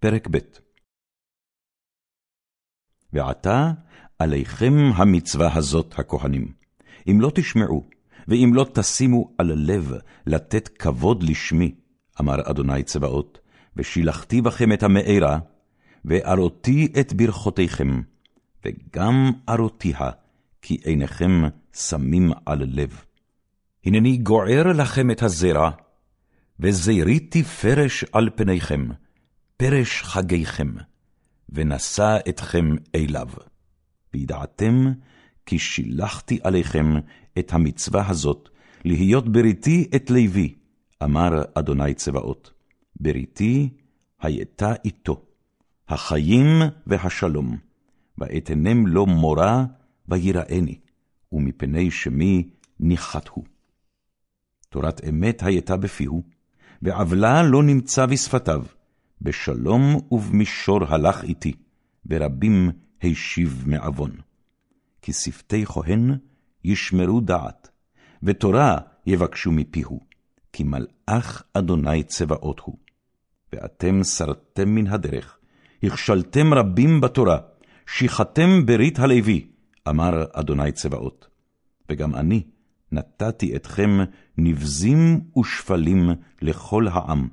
פרק ב' ועתה עליכם המצווה הזאת, הכהנים. אם לא תשמעו, ואם לא תשימו על לב לתת כבוד לשמי, אמר אדוני צבאות, ושילחתי בכם את המארה, וארותי את ברכותיכם, וגם ארותיה, כי עיניכם שמים על לב. הנני גוער לכם את הזרע, וזריתי פרש על פניכם, פרש חגיכם, ונשא אתכם אליו. וידעתם כי שילחתי עליכם את המצווה הזאת, להיות בריתי את לוי, אמר אדוני צבאות. בריתי הייתה איתו, החיים והשלום, ואתנם לו מורה ויראני, ומפני שמי ניחת הוא. תורת אמת הייתה בפיהו, ועוולה לא נמצא בשפתיו, בשלום ובמישור הלך איתי, ורבים הישיב מעוון. כי שפתי כהן ישמרו דעת, ותורה יבקשו מפיהו, כי מלאך אדוני צבאות הוא. ואתם סרתם מן הדרך, הכשלתם רבים בתורה, שיחתם ברית הלוי, אמר אדוני צבאות. וגם אני נתתי אתכם נבזים ושפלים לכל העם,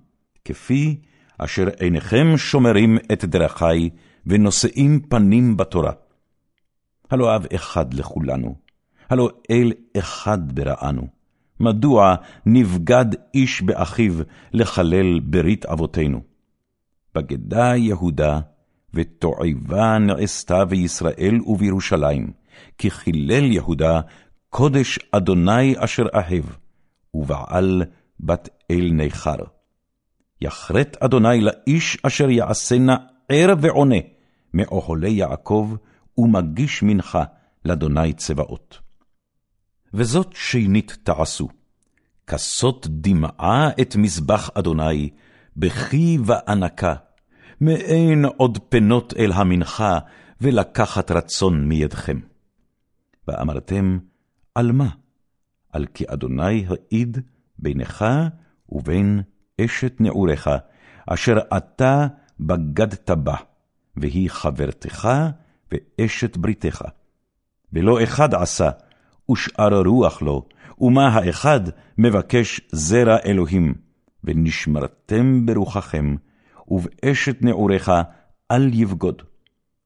כפי אשר עיניכם שומרים את דרכי, ונושאים פנים בתורה. הלא אב אחד לכולנו, הלא אל אחד בראנו. מדוע נבגד איש באחיו לחלל ברית אבותינו? בגדה יהודה, ותועבה נעשתה בישראל ובירושלים, כי חילל יהודה קודש אדוני אשר אהב, ובעל בת אל ניכר. יחרט אדוני לאיש אשר יעשנה ער ועונה מאוהלי יעקב, ומגיש מנחה לאדוני צבאות. וזאת שנית תעשו, כסות דמעה את מזבח אדוני, בכי וענקה, מאין עוד פנות אל המנחה, ולקחת רצון מידכם. ואמרתם, על מה? על כי אדוני העיד בינך ובין אשת נעוריך, אשר אתה בגדת בה, והיא חברתך ואשת בריתך. ולא אחד עשה, ושאר רוח לו, ומה האחד מבקש זרע אלוהים, ונשמרתם ברוחכם, ובאשת נעוריך אל יבגוד.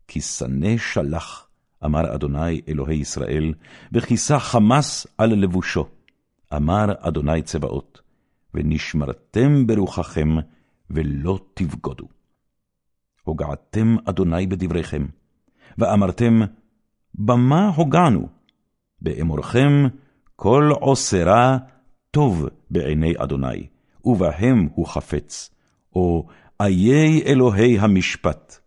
כי שנא שלח, אמר אדוני אלוהי ישראל, וכיסה חמס על לבושו, אמר אדוני צבאות, ונשמרתם ברוחכם, ולא תבגודו. הוגעתם אדוני בדבריכם, ואמרתם, במה הוגענו? באמורכם, כל עושרה טוב בעיני אדוני, ובהם הוא חפץ, או איי אלוהי המשפט.